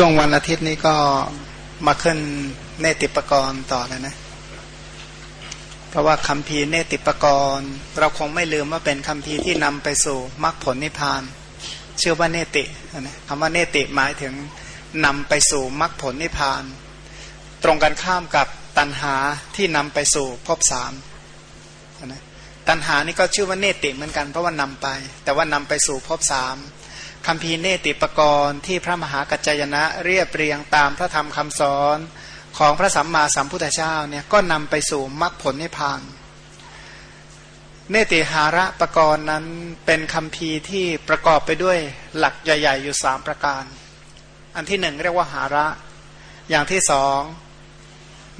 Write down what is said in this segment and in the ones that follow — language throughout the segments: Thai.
ช่วงวันอาทิตย์นี้ก็มาขึ้นเนติปกรณ์ต่อเลยนะ เพราะว่าคำพีเนติปกรณ์เราคงไม่ลืมว่าเป็นคำพีที่นำไปสู่มรรคผลนิพพาน ชื่อว่าเนตินะคำว่าเนติหมายถึงนำไปสู่มรรคผลนิพพาน ตรงกันข้ามกับตัณหาที่นำไปสู่ภพสามนะตัณหานี่ก็ชื่อว่าเนติเหมือนกันเพราะว่านำไป แต่ว่านำไปสู่ภพสาม คำพีเนติปกรณ์ที่พระมหากัจจยนะเรียบเรียงตามพระธรรมคำสอนของพระสัมมาสัมพุทธเจ้าเนี่ยก็นำไปสู่มรรคผลนิพพาน เนติหาระปกรณ์นั้นเป็นคำพีที่ประกอบไปด้วยหลักใหญ่ ๆ อยู่สามประการ อันที่หนึ่งเรียกว่าหาระ อย่างที่สอง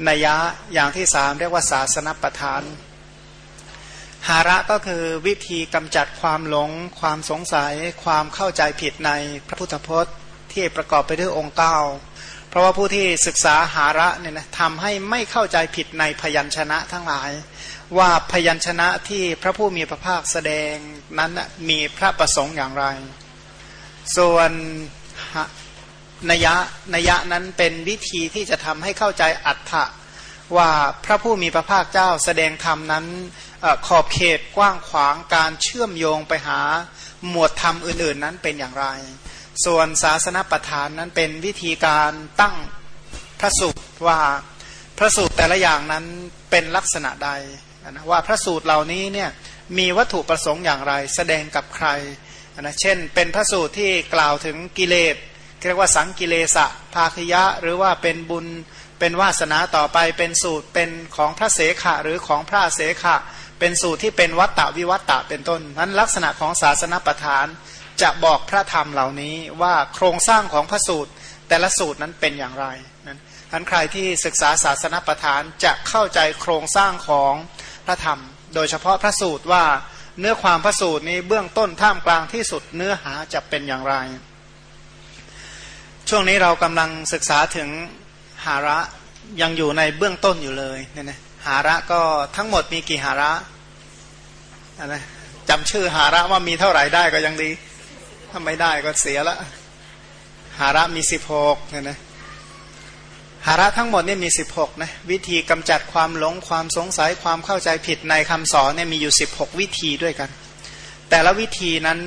นัยยะอย่างที่สามเรียกว่าศาสนประธาน หาระก็คือวิธีกำจัดความหลง ความสงสัย ความเข้าใจผิดในพระพุทธพจน์ที่ประกอบไปด้วยองค์เก้าเพราะว่าผู้ที่ศึกษาหาระเนี่ยนะทำให้ไม่เข้าใจผิดในพยัญชนะทั้งหลาย ว่าพยัญชนะที่พระผู้มีพระภาคแสดงนั้นมีพระประสงค์อย่างไร ส่วนนยะนยะนั้นเป็นวิธีที่จะทำให้เข้าใจอัฏฐะว่าพระผู้มีพระภาคเจ้าแสดงธรรมนั้น ขอบเขตกว้างขวางการเชื่อมโยงไปหาหมวดธรรมอื่น ๆ นั้นเป็นอย่างไร ส่วนศาสนประธานนั้นเป็นวิธีการตั้งพระสูตรว่าพระสูตรแต่ละอย่างนั้นเป็นลักษณะใดนะว่าพระสูตรเหล่านี้เนี่ยมีวัตถุประสงค์อย่างไร แสดงกับใครนะเช่น เป็นพระสูตรที่กล่าวถึงกิเลสเรียกว่าสังกิเลสะภาคยะ หรือว่าเป็นบุญเป็นวาสนาต่อไปเป็นสูตรเป็นของพระเสขะหรือของพระเสขะ เป็นสูตรที่เป็นวัตตะวิวัตตะเป็นต้นนั้นลักษณะของศาสนประธานจะบอกพระธรรมเหล่านี้ว่าโครงสร้างของพระสูตร แต่ละสูตรนั้นเป็นอย่างไรนั้นท่านใครที่ศึกษาศาสนประธานจะเข้าใจโครงสร้างของพระธรรม โดยเฉพาะพระสูตรว่าเนื้อความพระสูตรนี้เบื้องต้นท่ามกลางที่สุดเนื้อหาจะเป็นอย่างไร ช่วงนี้เรากำลังศึกษาถึงหาระยังอยู่ในเบื้องต้นอยู่เลยเนี่ยนะ หาระก็ทั้งหมดมีกี่หาระนะจำชื่อหาระว่ามีเท่าไหร่ได้ก็ยังดี ถ้าไม่ได้ก็เสียละ หาระมีสิบหกเนี่ยนะหาระทั้งหมดนี่มีสิบหกนะวิธีกำจัดความหลงความสงสัยความเข้าใจผิดในคำสอนเนี่ยมีอยู่สิบหกวิธีด้วยกัน แต่ละวิธีนั้น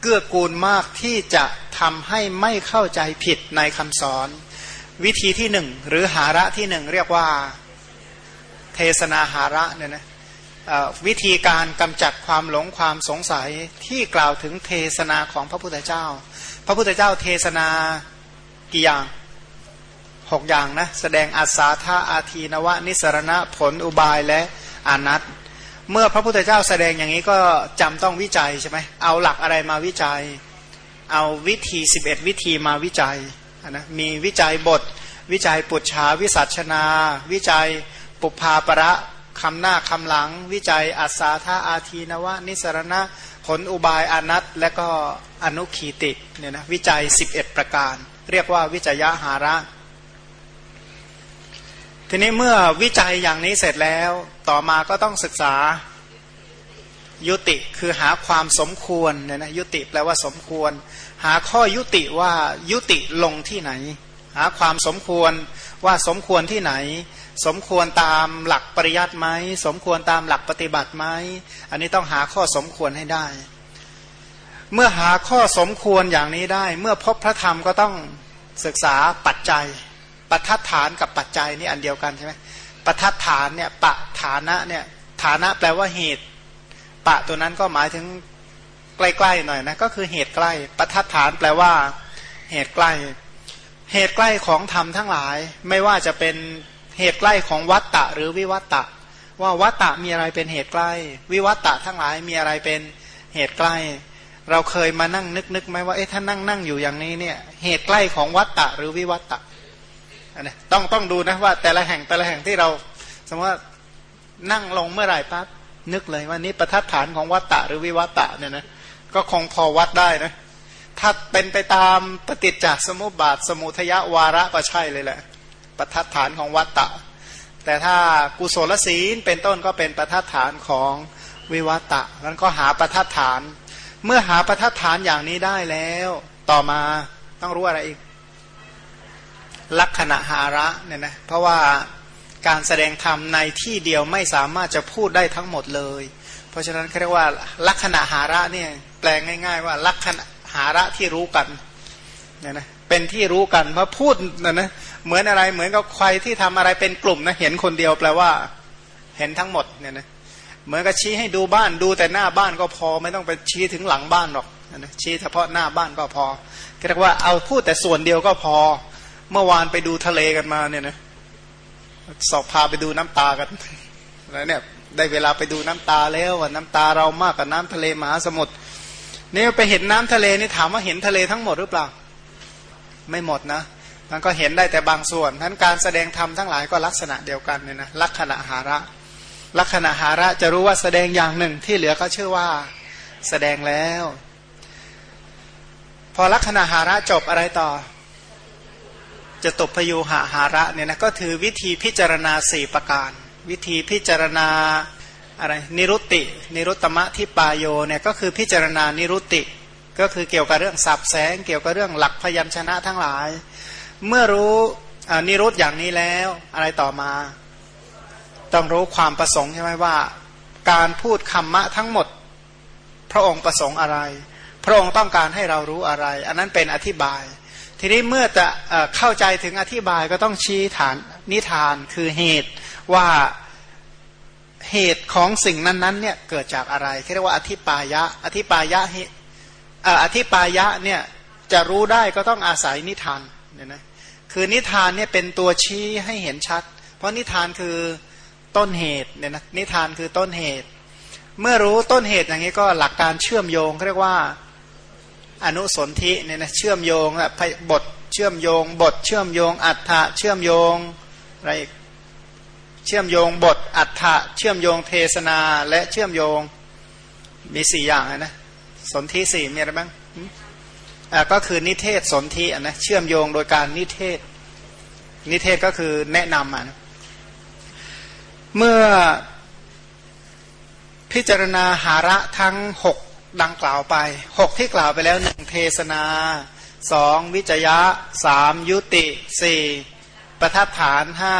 เกื้อกูลมากที่จะทำให้ไม่เข้าใจผิดในคำสอน วิธีที่หนึ่งหรือหาระที่หนึ่งเรียกว่า เทศนาหาระเนี่ยนะวิธีการกำจัดความหลงความสงสัยที่กล่าวถึงเทศนาของพระพุทธเจ้า พระพุทธเจ้าเทศนากี่อย่างหกอย่างนะแสดงอาสาธาอาทีนวะ นิสรณะผลอุบายและอนัตเมื่อพระพุทธเจ้าแสดงอย่างนี้ก็จำต้องวิจัยใช่ไหมเอาหลักอะไรมาวิจัย เอาวิธี 11 วิธีมาวิจัยนะมีวิจัยบท วิจัยปุจฉาวิสัชนา วิจัย ปุพาประคำหน้าคำหลัง วิจัยอัศาธาอาทีนวะ นิสรณะผลอุบายอนัตและก็อนุขีติเนี่ยนะวิจัย 11 ประการ เรียกว่าวิจัยหาระ ทีนี้เมื่อวิจัยอย่างนี้เสร็จแล้ว ต่อมาก็ต้องศึกษายุติคือหาความสมควรเนี่ยนะยุติแปลว่าสมควร หาข้อยุติว่ายุติลงที่ไหน หาความสมควรว่าสมควรที่ไหน สมควรตามหลักปริยัติไหมสมควรตามหลักปฏิบัติไหมอันนี้ต้องหาข้อสมควรให้ได้ เมื่อหาข้อสมควรอย่างนี้ได้ เมื่อพบพระธรรมก็ต้องศึกษาปัจจัยปัทัดฐานกับปัจจัยนี่อันเดียวกันใช่ไหมปัทัดฐานเนี่ยปะฐานะเนี่ยฐานะแปลว่าเหตุ ปะตัวนั้นก็หมายถึงใกล้ๆหน่อยนะก็คือเหตุใกล้ปัทัดฐานแปลว่า เหตุใกล้ เหตุใกล้ของธรรมทั้งหลาย ไม่ว่าจะเป็น เหตุใกล้ของวัตตะหรือวิวัตตะ ว่าวัตตะมีอะไรเป็นเหตุใกล้ วิวัตตะทั้งหลายมีอะไรเป็นเหตุใกล้ เราเคยมานั่งนึกนึกไหมว่าเอ๊ะถ้านั่งนั่งอยู่อย่างนี้เนี่ยเหตุใกล้ของวัตตะหรือวิวัตตะนะต้องต้องดูนะว่า แต่ละแห่งแต่ละแห่งที่เรา สมมติว่านั่งลงเมื่อไหร่ปั๊บนึกเลยว่านี้ประทัดฐานของวัตตะหรือวิวัตตะเนี่ยนะก็คงพอวัดได้นะถ้าเป็นไปตามปฏิจจสมุปบาทสมุทยวาระก็ใช่เลยแหละ ประทัดฐานของวัตตะ แต่ถ้ากุศลศีลเป็นต้นก็เป็นประทัดฐานของวิวัตะนั้นก็หาประทัดฐาน เมื่อหาประทัดฐานอย่างนี้ได้แล้ว ต่อมาต้องรู้อะไรอีก ลักษณะหาระเนี่ยนะเพราะว่าการแสดงธรรมในที่เดียวไม่สามารถจะพูดได้ทั้งหมดเลย เพราะฉะนั้นเขาเรียกว่าลักษณะหาระเนี่ยแปลงง่าย ๆ ว่าลักษณะหาระที่รู้กันเนี่ยนะเป็นที่รู้กันเพราะพูดนะนะ เหมือนอะไรเหมือนกับใครที่ทำอะไรเป็นกลุ่มนะเห็นคนเดียวแปลว่า เห็นทั้งหมดเนี่ยนะเหมือนกับชี้ให้ดูบ้านดูแต่หน้าบ้านก็พอไม่ต้องไปชี้ถึงหลังบ้านหรอกนะชี้เฉพาะหน้าบ้านก็พอเรียกว่าเอาพูดแต่ส่วนเดียวก็พอ เมื่อวานไปดูทะเลกันมาเนี่ยนะสอบพาไปดูน้ำตากันแล้วเนี่ยได้เวลาไปดูน้ำตาแล้วว่าน้ำตาเรามากกว่าน้ำทะเลมหาสมุทรนี่ยไปเห็นน้ำทะเลนี่ถามว่าเห็นทะเลทั้งหมดหรือเปล่า ไม่หมดนะ มันก็เห็นได้แต่บางส่วนทั้นการแสดงธรรมทั้งหลายก็ลักษณะเดียวกันเนี่ยนะลักษณะหาระ ลักษณะหาระจะรู้ว่าแสดงอย่างหนึ่งที่เหลือก็ชื่อว่าแสดงแล้ว พอลักษณะหาระจบอะไรต่อ จะตบพยูหาหาระเนี่ยนะก็ถือวิธีพิจารณาสี่ประการ วิธีพิจารณาอะไรนิรุตติ นิรุตตมะที่ปายโยเนี่ยก็คือพิจารณานิรุตติ ก็คือเกี่ยวกับเรื่องสับแสง เกี่ยวกับเรื่องหลักพยัญชนะทั้งหลาย เมื่อรู้นิรุตอย่างนี้แล้ว อะไรต่อมา ต้องรู้ความประสงค์ใช่ไหมว่า การพูดคำมะทั้งหมด พระองค์ประสงค์อะไร พระองค์ต้องการให้เรารู้อะไร อันนั้นเป็นอธิบาย ทีนี้เมื่อจะเข้าใจถึงอธิบายก็ต้องชี้ฐานนิทานคือเหตุว่าเหตุของสิ่งนั้นๆเนี่ยเกิดจากอะไรเรียกว่าอธิปายะ อธิปายะอธิปายะเนี่ยจะรู้ได้ก็ต้องอาศัยนิทานเนี่ยนะ คือนิทานเนี่ยเป็นตัวชี้ให้เห็นชัด เพราะนิทานคือต้นเหตุเนี่ยนะนิทานคือต้นเหตุ เมื่อรู้ต้นเหตุอย่างนี้ก็หลักการเชื่อมโยงเรียกว่าอนุสนธิเนี่ยนะเชื่อมโยงอะบทเชื่อมโยง บทเชื่อมโยง อัฏฐะเชื่อมโยงอะไรเชื่อมโยงบทอัฏฐะเชื่อมโยงเทศนาและเชื่อมโยงมีสี่อย่างนะสนธิสี่มีอะไรบ้าง ก็คือนิเทศสนธินะเชื่อมโยงโดยการนิเทศ นิเทศก็คือแนะนำอะเมื่อพิจารณาหาระทั้งหกดังกล่าวไปหกที่กล่าวไปแล้วหนึ่งเทศนาสองวิจยะสามยุติสี่ประทัดฐานห้า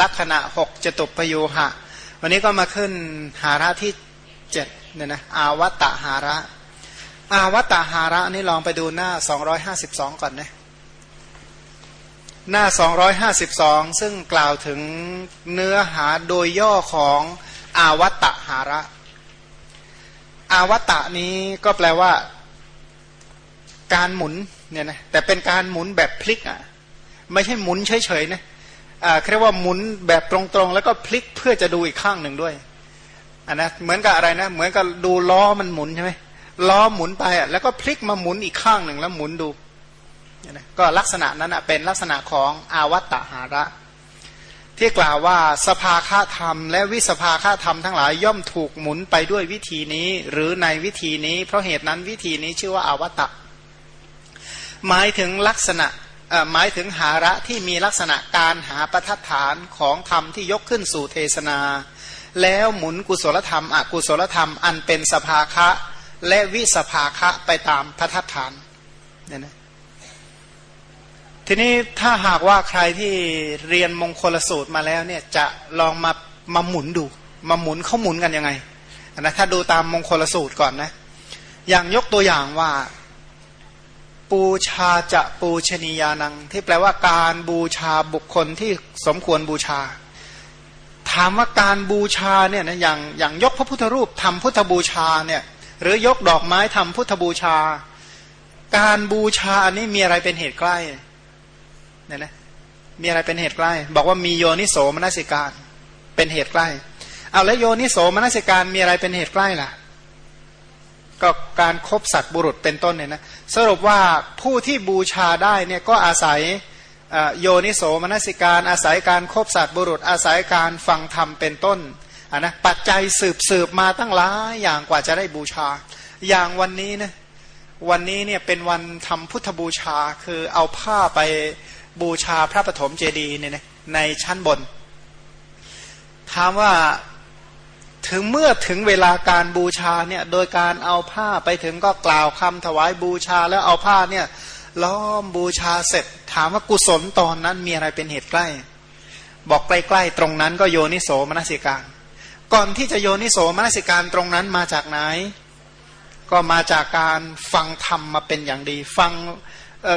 ลักษณะหกจตุปยูหะ วันนี้ก็มาขึ้นหาระที่เจ็ดเนี่ยนะอาวัตตหาระ อาวัตหาระนี่ลองไปดูหน้า 252 ก่อนนะหน้า 252 ซึ่งกล่าวถึงเนื้อหาโดยย่อของอาวัตหาระ อาวัตะนี้ก็แปลว่า การหมุนเนี่ยนะแต่เป็นการหมุนแบบพลิกอะไม่ใช่หมุนเฉยๆนะอ่าเรียกว่าหมุนแบบตรงๆ แล้วก็พลิกเพื่อจะดูอีกข้างหนึ่งด้วยอันนะเหมือนกับอะไรนะ เหมือนกับดูล้อมันหมุนใช่ไหม ล้อหมุนไปอะแล้วก็พลิกมาหมุนอีกข้างหนึ่งแล้วหมุนดูก็ลักษณะนั้นเป็นลักษณะของอาวัตตหาระ ที่กล่าวว่าสภาค่าธรรม และวิสภาค่าธรรมทั้งหลายย่อมถูกหมุนไปด้วยวิธีนี้ หรือในวิธีนี้ เพราะเหตุนั้นวิธีนี้ชื่อว่าอาวัตตะหมายถึงลักษณะหมายถึงหาระที่มีลักษณะการหาประทัดฐานของธรรมที่ยกขึ้นสู่เทศนา แล้วหมุนกุศลธรรม อกุศลธรรมอันเป็นสภาคะ และวิสภาคะไปตามพระทัฐานเนี่ยนะทีนี้ถ้าหากว่าใครที่เรียนมงคลสูตรมาแล้วเนี่ยจะลองมามาหมุนดูมาหมุนเขาหมุนกันยังไงนะถ้าดูตามมงคลสูตรก่อนนะ อย่างยกตัวอย่างว่า ปูชาจะปูชนียานัง ที่แปลว่าการบูชาบุคคลที่สมควรบูชา ถามว่าการบูชาเนี่ยนะอย่างอย่างยกพระพุทธรูปทำพุทธบูชาเนี่ย หรือยกดอกไม้ทำพุทธบูชา การบูชาอันนี้มีอะไรเป็นเหตุใกล้เนี่ยนะมีอะไรเป็นเหตุใกล้ บอกว่ามีโยนิโสมนสิการ เป็นเหตุใกล้เอาแล้วโยนิโสมนสิการมีอะไรเป็นเหตุใกล้ล่ะ ก็การครบสัตว์บุรุษเป็นต้นเนี่ยนะสรุปว่าผู้ที่บูชาได้เนี่ยก็อาศัยโยนิโสมนสิการ อาศัยการครบสัตว์บุรุษ อาศัยการฟังธรรมเป็นต้น นนะปัจจัยสืบสืบมาตั้งหลายอย่างกว่าจะได้บูชา อย่างวันนี้นะวันนี้เนี่ยเป็นวันทำพุทธบูชาคือเอาผ้าไปบูชาพระปฐมเจดีย์เนี่ยในชั้นบน ถามว่าถึงเมื่อถึงเวลาการบูชาเนี่ยโดยการเอาผ้าไปถึงก็กล่าวคำถวายบูชาแล้วเอาผ้าเนี่ยล้อมบูชาเสร็จ ถามว่ากุศลตอนนั้นมีอะไรเป็นเหตุใกล้ บอกใกล้ๆตรงนั้นก็โยนิโสมนสิการ ก่อนที่จะโยนิโสมนสิการตรงนั้นมาจากไหน ก็มาจากการฟังธรรมมาเป็นอย่างดี ฟัง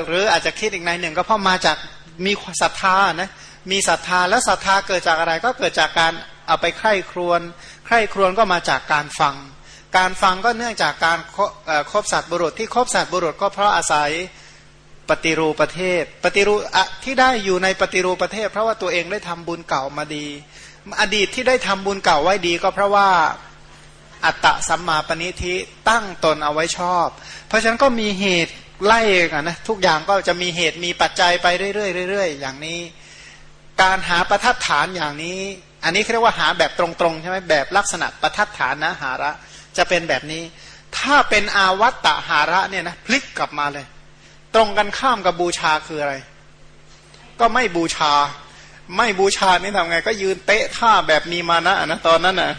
หรืออาจจะคิดอีกในหนึ่ง ก็เพราะมาจากมีศรัทธานะมีศรัทธาแล้วศรัทธาเกิดจากอะไรก็เกิดจากการเอาไปไข้ครวนไข้ครวนก็มาจากการฟัง การฟังก็เนื่องจากการครบสัตว์บุรุษที่ครบสัตว์บุรุษก็เพราะอาศัยปฏิรูประเทศ ปฏิรูที่ได้อยู่ในปฏิรูประเทศ เพราะว่าตัวเองได้ทำบุญเก่ามาดี อดีตที่ได้ทำบุญเก่าไว้ดีก็เพราะว่าอัตตะสัมมาปณิทิตั้งตนเอาไว้ชอบ เพราะฉะนั้นก็มีเหตุไล่กันนะทุกอย่างก็จะมีเหตุมีปัจจัยไปเรื่อยๆอย่างนี้ การหาประทัดฐานอย่างนี้ อันนี้เรียกว่าหาแบบตรงๆใช่ไหมแบบลักษณะประทัดฐานนะหาระจะเป็นแบบนี้ ถ้าเป็นอาวัตตหาระเนี่ยนะพลิกกลับมาเลย ตรงกันข้ามกับบูชาคืออะไร ก็ไม่บูชา ไม่บูชานี่ทำไง ก็ยืนเตะท่าแบบมีมานะนะตอนนั้นนะ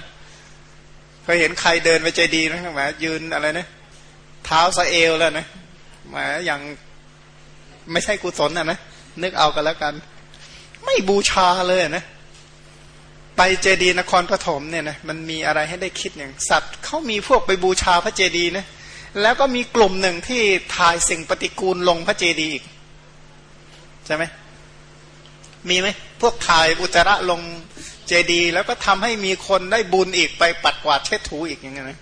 เคยเห็นใครเดินไปใจดีนะหมยืนอะไรนะเท้าสะเอวแล้วนะหมายอย่างไม่ใช่กุศลนะนะนึกเอากันแล้วกัน ไม่บูชาเลยนะไปเจดีนครปฐมเนี่ยนะมันมีอะไรให้ได้คิดอย่างสัตว์เขามีพวกไปบูชาพระเจดีนะแล้วก็มีกลุ่มหนึ่งที่ถ่ายสิ่งปฏิกูลลงพระเจดีอีกใช่ไหม มีไหมพวกถ่ายอุจจาระลงเจดีแล้วก็ทำให้มีคนได้บุญอีกไปปัดกวาดเช็ดถูอีกอย่างเงี้ยนะ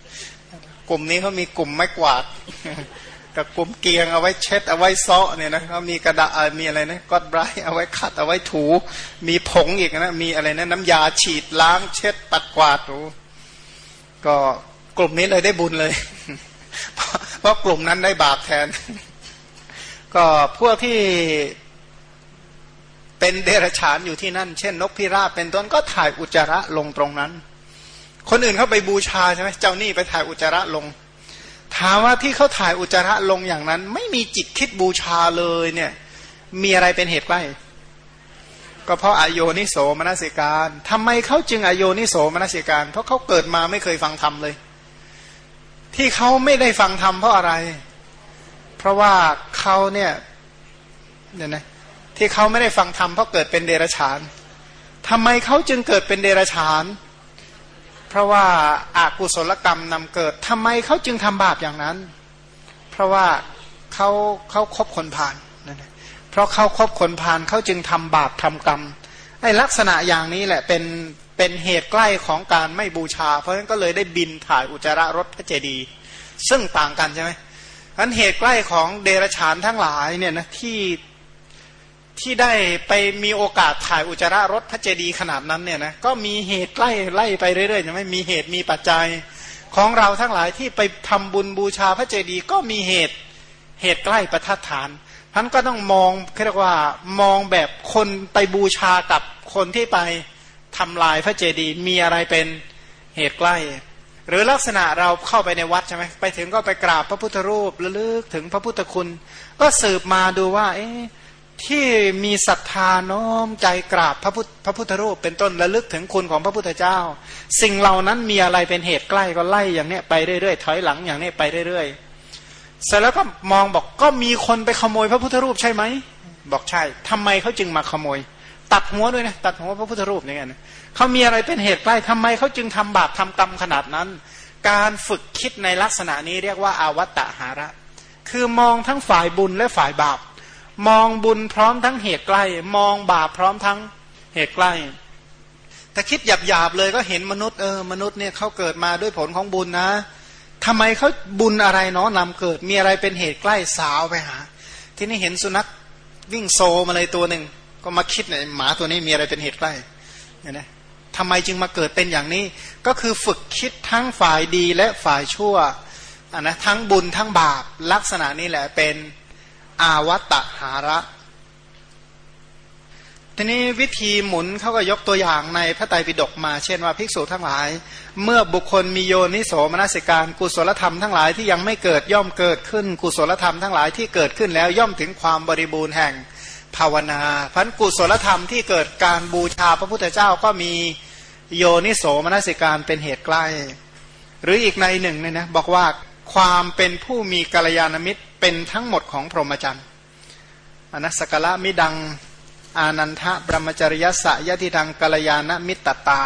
กลุ่มนี้เขามีกลุ่มไม้กวาดกับกลุ่มเกียงเอาไว้เช็ดเอาไว้ซ้อเนี่ยนะเขามีกระดาษมีอะไรนะก็ดไบรเอาไว้ขัดเอาไว้ถู มีผงอีกนะมีอะไรนะน้ำยาฉีดล้างเช็ดปัดกวาดถูก็กลุ่มนี้เลยได้บุญเลย เพราะกลุ่มนั้นได้บาปแทน ก็พวกที่ เป็นเดรัจฉานอยู่ที่นั่น เช่น นกพิราบเป็นต้นก็ถ่ายอุจจาระลงตรงนั้น คนอื่นเขาไปบูชาใช่ไหมเจ้านี่ไปถ่ายอุจจาระลง ถามว่าที่เขาถ่ายอุจจาระลงอย่างนั้น ไม่มีจิตคิดบูชาเลยเนี่ย มีอะไรเป็นเหตุใกล้ก็เพราะอโยนิโสมนสิการทำไมเขาจึงอโยนิโสมนสิการ เพราะเขาเกิดมาไม่เคยฟังธรรมเลย ที่เขาไม่ได้ฟังธรรมเพราะอะไร เพราะว่าเขาเนี่ยเนี่ยนะ ที่เขาไม่ได้ฟังธรรมเพราะเกิดเป็นเดรัจฉานทำไมเขาจึงเกิดเป็นเดรัจฉาน เพราะว่าอากุศลกรรมนำเกิดทำไมเขาจึงทำบาปอย่างนั้น เพราะว่าเขาเขาครบคนผ่านนั่นเพราะเขาครบคนผ่านเขาจึงทำบาปทำกรรมไอ้ลักษณะอย่างนี้แหละเป็นเป็นเหตุใกล้ของการไม่บูชา เพราะฉะนั้นก็เลยได้บินถ่ายอุจจาระรถพระเจดีย์ซึ่งต่างกันใช่ไหมอันเหตุใกล้ของเดรฉานทั้งหลายเนี่ยนะที่ ที่ได้ไปมีโอกาสถ่ายอุจจาระรถพระเจดีย์ขนาดนั้นเนี่ยนะก็มีเหตุใกล้ไล่ไปเรื่อยๆใช่ไหมมีเหตุมีปัจจัยของเราทั้งหลายที่ไปทำบุญบูชาพระเจดีย์ก็มีเหตุเหตุใกล้ประทัดฐานท่านก็ต้องมองเรียกว่ามองแบบคนไปบูชากับคนที่ไปทำลายพระเจดีย์มีอะไรเป็นเหตุใกล้ หรือลักษณะเราเข้าไปในวัดใช่ไหมไปถึงก็ไปกราบพระพุทธรูประลึกถึงพระพุทธคุณ ก็สืบมาดูว่า เอ๊ะ ที่มีศรัทธาน้อมใจกราบพระพุทธพระพุทธรูปเป็นต้นระลึกถึงคุณของพระพุทธเจ้า สิ่งเหล่านั้นมีอะไรเป็นเหตุใกล้ก็ไล่อย่างนี้ไปเรื่อยๆถอยหลังอย่างนี้ไปเรื่อยๆเสร็จแล้วก็มองบอกก็มีคนไปขโมยพระพุทธรูปใช่ไหมบอกใช่ทำไมเขาจึงมาขโมย ตัดหัวด้วยนะตัดหัวพระพุทธรูปอย่างเงี้ยเขามีอะไรเป็นเหตุใกล้ทำไมเขาจึงทำบาปทำกรรมขนาดนั้น การฝึกคิดในลักษณะนี้เรียกว่าอาวัตตหาระ คือมองทั้งฝ่ายบุญและฝ่ายบาป มองบุญพร้อมทั้งเหตุใกล้ มองบาปพร้อมทั้งเหตุใกล้ถ้าคิดหยาบๆเลยก็เห็นมนุษย์เออมนุษย์เนี่ยเขาเกิดมาด้วยผลของบุญนะทำไมเขาบุญอะไรเนาะนำเกิด มีอะไรเป็นเหตุใกล้สาวไปหา ที่นี่เห็นสุนัขวิ่งโซมาเลยตัวหนึ่งก็มาคิดเนี่ยหมาตัวนี้มีอะไรเป็นเหตุใกล้เนี่ยนะทำไมจึงมาเกิดเป็นอย่างนี้ ก็คือฝึกคิดทั้งฝ่ายดีและฝ่ายชั่วอะนะทั้งบุญทั้งบาปลักษณะนี้แหละเป็น อาวัตหาระ ทีนี้วิธีหมุนเขาก็ยกตัวอย่างในพระไตรปิฎกมา เช่นว่าภิกษุทั้งหลาย เมื่อบุคคลมีโยนิโสมนสิการ กุศลธรรมทั้งหลายที่ยังไม่เกิดย่อมเกิดขึ้น กุศลธรรมทั้งหลายที่เกิดขึ้นแล้วย่อมถึงความบริบูรณ์แห่งภาวนาพันกุศลธรรมที่เกิดการบูชาพระพุทธเจ้าก็มีโยนิโสมนสิการเป็นเหตุใกล้ หรืออีกในหนึ่งเนี่ยนะบอกว่าความเป็นผู้มีกัลยาณมิตรเป็นทั้งหมดของพรหมจรรย์อนัสกละมิดัง อานันทะบรมจริยสะยะทิดังกัลยาณมิตรตา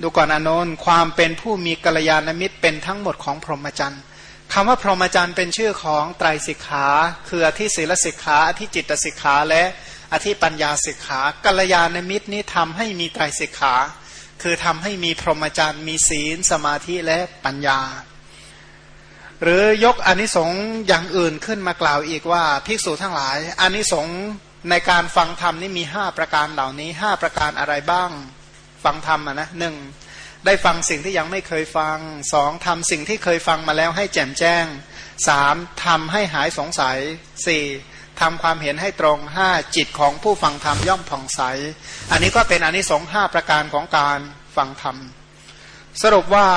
ดูก่อนอนนความเป็นผู้มีกัลยาณมิตรเป็นทั้งหมดของพรหมจรรย์คำว่าพรหมจรรย์เป็นชื่อของไตรสิกขา คืออธิศีลสิกขาอธิจิตสิกขาและอธิปัญญาสิกขากัลยาณมิตรนี้ทำให้มีไตรสิกขา คือทำให้มีพรหมจรรย์มีศีล สมาธิและปัญญา หรือยกอนิสงส์อย่างอื่นขึ้นมากล่าวอีกว่าภิกษุทั้งหลายอนิสงส์ในการฟังธรรมนี่มีห้าประการเหล่านี้ห้าประการอะไรบ้าง ฟังธรรมะนะหนึ่งได้ฟังสิ่งที่ยังไม่เคยฟังสองทำสิ่งที่เคยฟังมาแล้วให้แจ่มแจ้งสามทำให้หายสงสัยสี่ทำความเห็นให้ตรงห้าจิตของผู้ฟังธรรมย่อมผ่องใส อันนี้ก็เป็นอนนิสงส์ห้าประการของการฟังธรรม สรุปว่า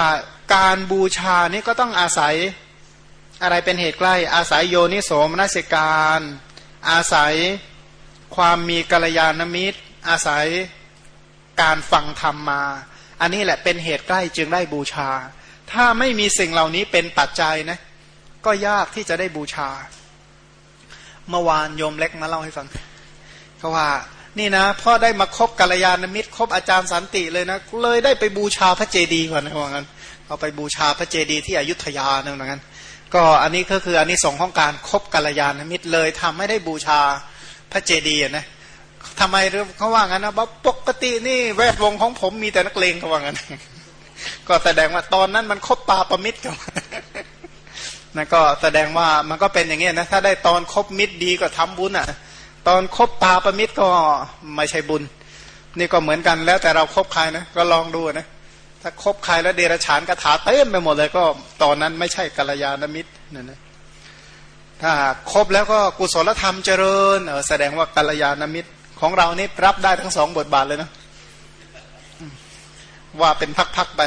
การบูชานี่ก็ต้องอาศัย อะไรเป็นเหตุใกล้ อาศัยโยนิโสมนสิการ อาศัยความมีกัลยาณมิตร อาศัยการฟังธรรมมา อันนี้แหละเป็นเหตุใกล้จึงได้บูชา ถ้าไม่มีสิ่งเหล่านี้เป็นปัจจัยนะ ก็ยากที่จะได้บูชา เมื่อวานโยมเล็กมาเล่าให้ฟังเขาว่า นี่นะพ่อได้มาคบกัลยาณมิตรคบอาจารย์สันติเลยนะเลยได้ไปบูชาพระเจดีย์ก่อนนะว่างั้นเอาไปบูชาพระเจดีย์ที่อยุธยาเนี่ยว่างั้น ก็อันนี้ก็คืออันนี้สองของการครบกัลยาณมิตรเลยทำให้ได้บูชาพระเจดีย์นะทำไมเขาว่างั้นนะบอกปกตินี่แวดวงของผมมีแต่นักเลงเขาว่างั้นก็แสดงว่าตอนนั้นมันคบปาประมิตรกันนั่นก็แสดงว่ามันก็เป็นอย่างเงี้ยนะถ้าได้ตอนคบมิตรดีก็ทำบุญอะ ตอนคบปาประมิตรก็ไม่ใช่บุญ นี่ก็เหมือนกันแล้วแต่เราครบใครนะก็ลองดูนะ ถ้าคบใครแล้วเดรฉานกระถาเต็มไปหมดเลยก็ตอนนั้นไม่ใช่กัลยาณมิตรนั่นนะถ้าครบแล้วก็กุศลธรรมเจริญเออแสดงว่ากัลยาณมิตรของเรานี่รับได้ทั้งสองบทบาทเลยนะว่าเป็นพักๆไป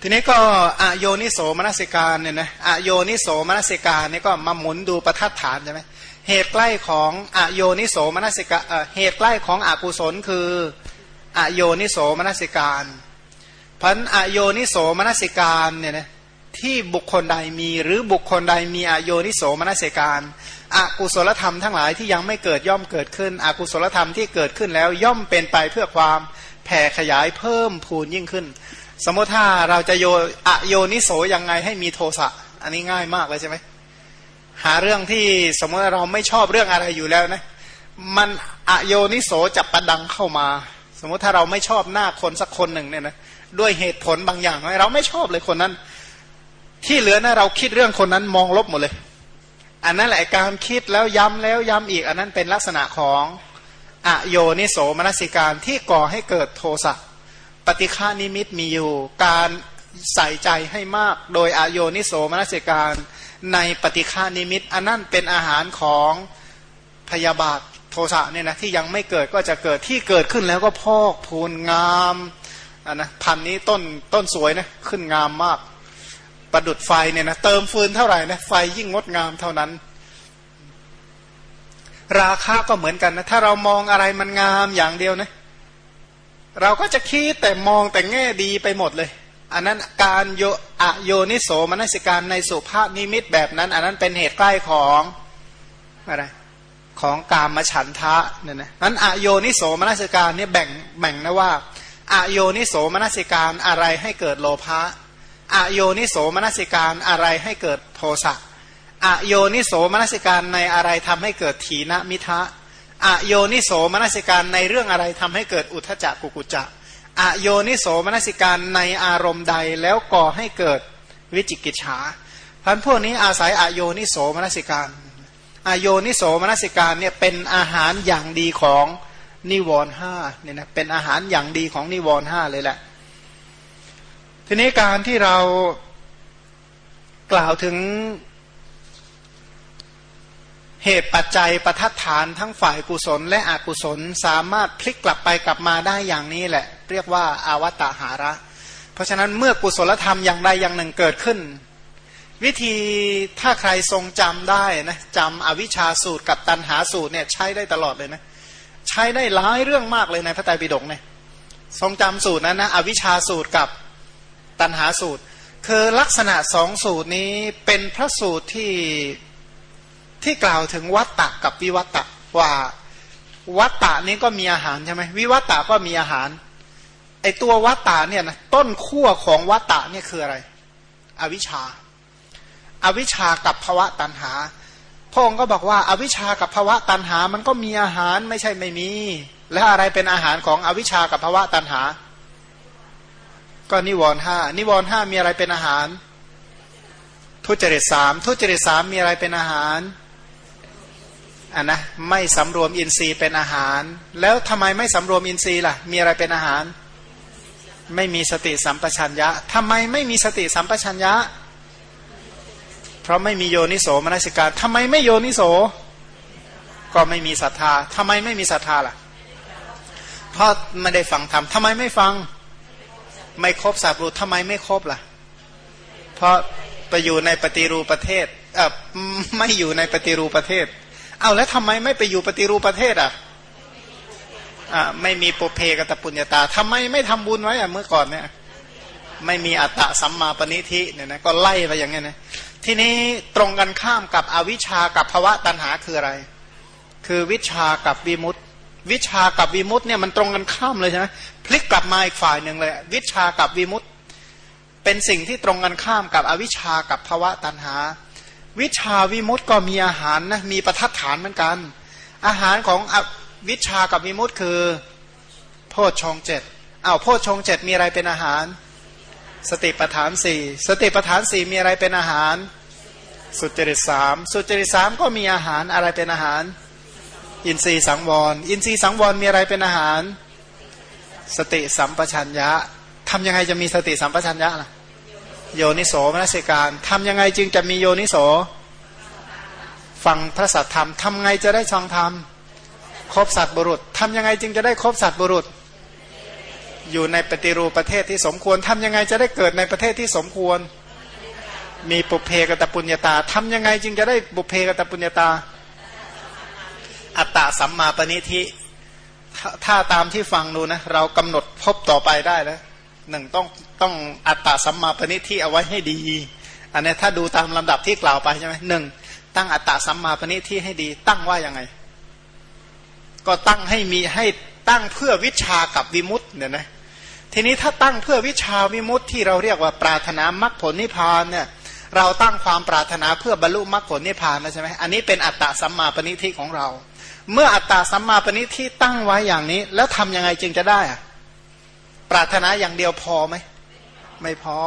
ทีนี้ก็อโยนิโสมนสิการเนี่ยนะอโยนิโสมนสิการนี่ก็มาหมุนดูประทัดฐานใช่ไหมเหตุใกล้ของอโยนิโสมนสิกาเหตุใกล้ของอกุศลคือ อโยนิโสมนสิการพันอโยนิโสมนสิการเนี่ยนะที่บุคคลใดมีหรือบุคคลใดมีอโยนิโสมนสิการอากุศลธรรมทั้งหลายที่ยังไม่เกิดย่อมเกิดขึ้นอกุศลธรรมที่เกิดขึ้นแล้วย่อมเป็นไปเพื่อความแผ่ขยายเพิ่มพูนยิ่งขึ้น สมมติถ้าเราจะโยอโยนิโสยังไงให้มีโทสะอันนี้ง่ายมากเลยใช่ไหมหาเรื่องที่สมมติเราไม่ชอบเรื่องอะไรอยู่แล้วนะมันอโยนิโสจะประดังเข้ามา สมมติถ้าเราไม่ชอบหน้าคนสักคนหนึ่งเนี่ยนะด้วยเหตุผลบางอย่างเราไม่ชอบเลยคนนั้น ที่เหลือนะเราคิดเรื่องคนนั้นมองลบหมดเลย อันนั้นแหละการคิดแล้วย้ำแล้วย้ำอีก อันนั้นเป็นลักษณะของอโยนิโสมนสิการที่ก่อให้เกิดโทสะปฏิฆานิมิตมีอยู่ การใส่ใจให้มาก โดยอโยนิโสมนสิการในปฏิฆานิมิต อันนั้นเป็นอาหารของพยาบาท โทสะเนี่ยนะที่ยังไม่เกิดก็จะเกิดที่เกิดขึ้นแล้วก็พอกพูนงามอันนะพันนี้ต้นต้นสวยนะขึ้นงามมาก ประดุดไฟเนี่ยนะเติมฟืนเท่าไหร่นะไฟยิ่งงดงามเท่านั้น ราคาก็เหมือนกันนะถ้าเรามองอะไรมันงามอย่างเดียวนะเราก็จะคิดแต่มองแต่แง่ดีไปหมดเลย อันนั้นการโยอโยนิโสมนสิการในสุภาพนิมิตแบบนั้น อันนั้นเป็นเหตุใกล้ของอะไร ของกามฉันทะเนี่ยนะนั้นอโยนิโสมนัสิการเนี่ยแบ่งแบ่งนะว่าอโยนิโสมนัสิการอะไรให้เกิดโลภะอโยนิโสมนัสิการอะไรให้เกิดโทสะอโยนิโสมนัสิการในอะไรทำให้เกิดถีนมิทะอโยนิโสมนัสิการในเรื่องอะไรทำให้เกิดอุทจักกุกุจักอโยนิโสมนัสิการในอารมณ์ใดแล้วก่อให้เกิดวิจิกิจฉาพันพวกนี้อาศัยอโยนิโสมนัสิการ อโยนิโสมนสิการเนี่ยเป็นอาหารอย่างดีของนิวรห้าเนี่ยนะเป็นอาหารอย่างดีของนิวรห้าเลยแหละ ทีนี้การที่เรากล่าวถึงเหตุปัจจัยประทัดฐานทั้งฝ่ายกุศล และอกุศลสามารถพลิกกลับไปกลับมาได้อย่างนี้แหละ เรียกว่าอาวตาหาระ เพราะฉะนั้นเมื่อกุศลธรรมอย่างใดอย่างหนึ่งเกิดขึ้น วิธีถ้าใครทรงจำได้นะจำอวิชชาสูตรกับตันหาสูตรเนี่ยใช้ได้ตลอดเลยนะใช้ได้หลายเรื่องมากเลยในพระไตรปิฎกเนี่ยทรงจำสูตรนั้นนะอวิชชาสูตรกับตันหาสูตร คือลักษณะสองสูตรนี้เป็นพระสูตรที่ที่กล่าวถึงวัตตะกับวิวัตตะว่าวัตตะนี้ก็มีอาหารใช่ไหมวิวัตตะก็มีอาหารไอตัววัตตะเนี่ยนะต้นขั้วของวัตตะเนี่ยคืออะไร อวิชชา อวิชากับภวะตันหา พระองค์ก็บอกว่าอาวิชากับภวะตันหามันก็มีอาหารไม่ใช่ไม่มี และอะไรเป็นอาหารของอวิชากับภวะตันหา ก็นิวรณ์ห้านิวรณ์ห้ามีอะไรเป็นอาหาร ทุจริตสามทุจริตสามมีอะไรเป็นอาหารอะนะไม่สำรวมอินทรีย์เป็นอาหาร แล้วทำไมไม่สำรวมอินทรีย์ล่ะ มีอะไรเป็นอาหาร ไม่มีสติสัมปชัญญะทำไมไม่มีสติสัมปชัญญะเพราะไม่มีโยนิโสมนสิการทำไมไม่โยนิโส ก็ไม่มีศรัทธาทำไมไม่มีศรัทธาล่ะ เพราะไม่ได้ฟังธรรมทำไมไม่ฟัง ไม่ครบสัพรุทำไมไม่ครบล่ะ เพราะไปอยู่ในปฏิรูปประเทศเออไม่อยู่ในปฏิรูปประเทศ เอาแล้วทำไมไม่ไปอยู่ปฏิรูปประเทศอะอ่าไม่มีโปเพกตปุญญาตาทำไมไม่ทำบุญไว้อะเมื่อก่อนเนี่ย ไม่มีอัตตะสัมมาปณิธิเนี่ยนะก็ไล่ไปอย่างเงี้ยนะ ทีนี้ตรงกันข้ามกับอวิชากับภวะตัณหาคืออะไร คือวิชากับวิมุตติวิชากับวิมุตติเนี่ยมันตรงกันข้ามเลยใช่ไหมพลิกกลับมาอีกฝ่ายหนึ่งเลย วิชากับวิมุตติเป็นสิ่งที่ตรงกันข้ามกับอวิชากับภวะตัณหา วิชาวิมุตต์ก็มีอาหารนะมีประทัดฐานเหมือนกัน อาหารของอวิชากับวิมุตต์คือโพชฌงเจ็ดอ้าวโพชฌงเจ็ดมีอะไรเป็นอาหาร สติปัฏฐานสี่สติปัฏฐานสี่มีอะไรเป็นอาหาร สุจริตสามสุจริตสามก็มีอาหารอะไรเป็นอาหาร อินทรีย์สังวร อินทรีย์สังวรมีอะไรเป็นอาหาร สติสัมปชัญญะทำยังไงจะมีสติสัมปชัญญะล่ะโยนิโสมนสิการทำยังไงจึงจะมีโยนิโสฟังพระสัทธรรมทำไงจะได้ช่องธรรมครบสัตบุรุษทำยังไงจึงจะได้ครบสัตบุรุษ อยู่ในปฏิรูปประเทศที่สมควรทำยังไงจะได้เกิดในประเทศที่สมควร มีปุเพกตปุญญาตาทำยังไงจึงจะได้บุเพกตปุญญาตา อัตตาสัมมาปณิธิถ้าตามที่ฟังดูนะ เรากำหนดพบต่อไปได้แล้วหนึ่งต้องต้องอัตตาสัมมาปณิที่เอาไว้ให้ดี อันนี้ถ้าดูตามลำดับที่กล่าวไปใช่ไหมหนึ่งตั้งอัตตาสัมมาปณิที่ให้ดี ตั้งว่ายังไง ก็ตั้งให้มีให้ ตั้งเพื่อวิชากับวิมุตต์เนี่ยนะทีนี้ถ้าตั้งเพื่อวิชาวิมุตต์ที่เราเรียกว่าปรารถนามรรคผลนิพพานเนี่ยเราตั้งความปรารถนาเพื่อบรรลุมรรคผลนิพพานนะใช่ไหมอันนี้เป็นอัตตาสัมมาปณิที่ของเรา เมื่ออัตตาสัมมาปณิที่ตั้งไว้อย่างนี้ แล้วทำยังไงจึงจะได้อะปรารถนาอย่างเดียวพอไหมไม่พอ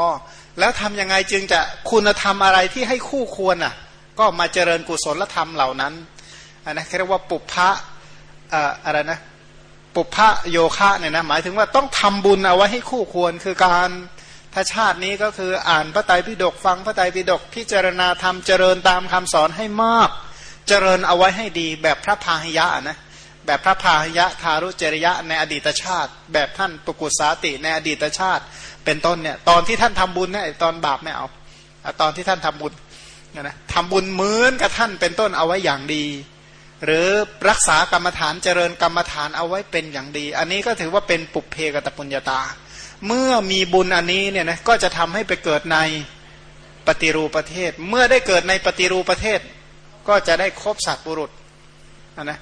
แล้วทํำยังไงจึงจะคุณธรรมอะไรที่ให้คู่ควรอะ ก็มาเจริญกุศลธรรมเหล่านั้นอันนะเรียกว่าปุพพะอะไรนะ ปุพะโยคะเนี่ยนะหมายถึงว่าต้องทำบุญเอาไว้ให้คู่ควรคือการถ้าชาตินี้ก็คืออ่านพระไตรปิฎกฟังพระไตรปิฎกพิจารณาธรรมเจริญตามคำสอนให้มาก เจริญเอาไว้ให้ดีแบบพระพาหิยะนะแบบพระพาหิยะทารุจริยะในอดีตชาติ แบบท่านปกุสาติในอดีตชาติ เป็นต้นเนี่ยตอนที่ท่านทำบุญเนี่ยตอนบาปไม่เอาตอนที่ท่านทำบุญนะทำบุญเหมือนกับท่านเป็นต้นเอาไว้อย่างดี หรือรักษากรรมฐานเจริญกรรมฐานเอาไว้เป็นอย่างดี อันนี้ก็ถือว่าเป็นปุเพกตปุญญาตา เมื่อมีบุญอันนี้เนี่ยนะก็จะทำให้ไปเกิดในปฏิรูปประเทศ เมื่อได้เกิดในปฏิรูปประเทศ ก็จะได้ครบสัตว์บุรุษนะ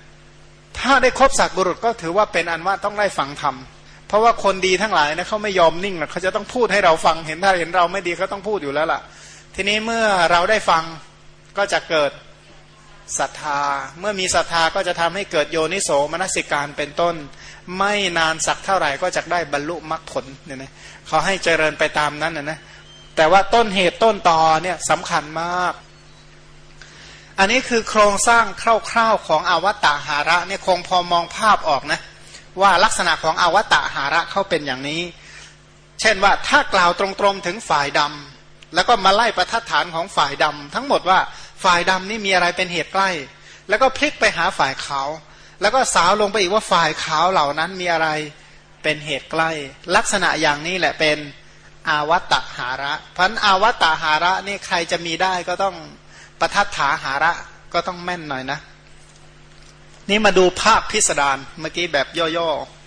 ถ้าได้ครบสัตว์บุรุษก็ถือว่าเป็นอันว่าต้องได้ฟังธรรมเพราะว่าคนดีทั้งหลายนะเขาไม่ยอมนิ่งหรอกเขาจะต้องพูดให้เราฟังเห็นถ้าเห็นเราไม่ดีเขาต้องพูดอยู่แล้วล่ะ ทีนี้เมื่อเราได้ฟังก็จะเกิด ศรัทธา เมื่อมีศรัทธาก็จะทำให้เกิดโยนิโสมนสิการเป็นต้น ไม่นานสักเท่าไหร่ก็จะได้บรรลุมรรคผลเนี่ยนะเขาให้เจริญไปตามนั้นนะนะแต่ว่าต้นเหตุต้นตอเนี่ยสำคัญมาก อันนี้คือโครงสร้างคร่าวๆของอวตารหาระเนี่ยคงพอมองภาพออกนะว่าลักษณะของอวตะหาระเขาเป็นอย่างนี้ เช่นว่าถ้ากล่าวตรงๆถึงฝ่ายดำแล้วก็มาไล่ประทัดฐานของฝ่ายดำทั้งหมดว่า ฝ่ายดำนี่มีอะไรเป็นเหตุใกล้ แล้วก็พลิกไปหาฝ่ายขาว แล้วก็สาวลงไปอีกว่าฝ่ายขาวเหล่านั้นมีอะไรเป็นเหตุใกล้ ลักษณะอย่างนี้แหละเป็นอาวตะหาระพันอาวตะหาระนี่ใครจะมีได้ก็ต้องประทัดฐาหาระก็ต้องแม่นหน่อยนะ นี่มาดูภาพพิสดารเมื่อกี้แบบย่อๆ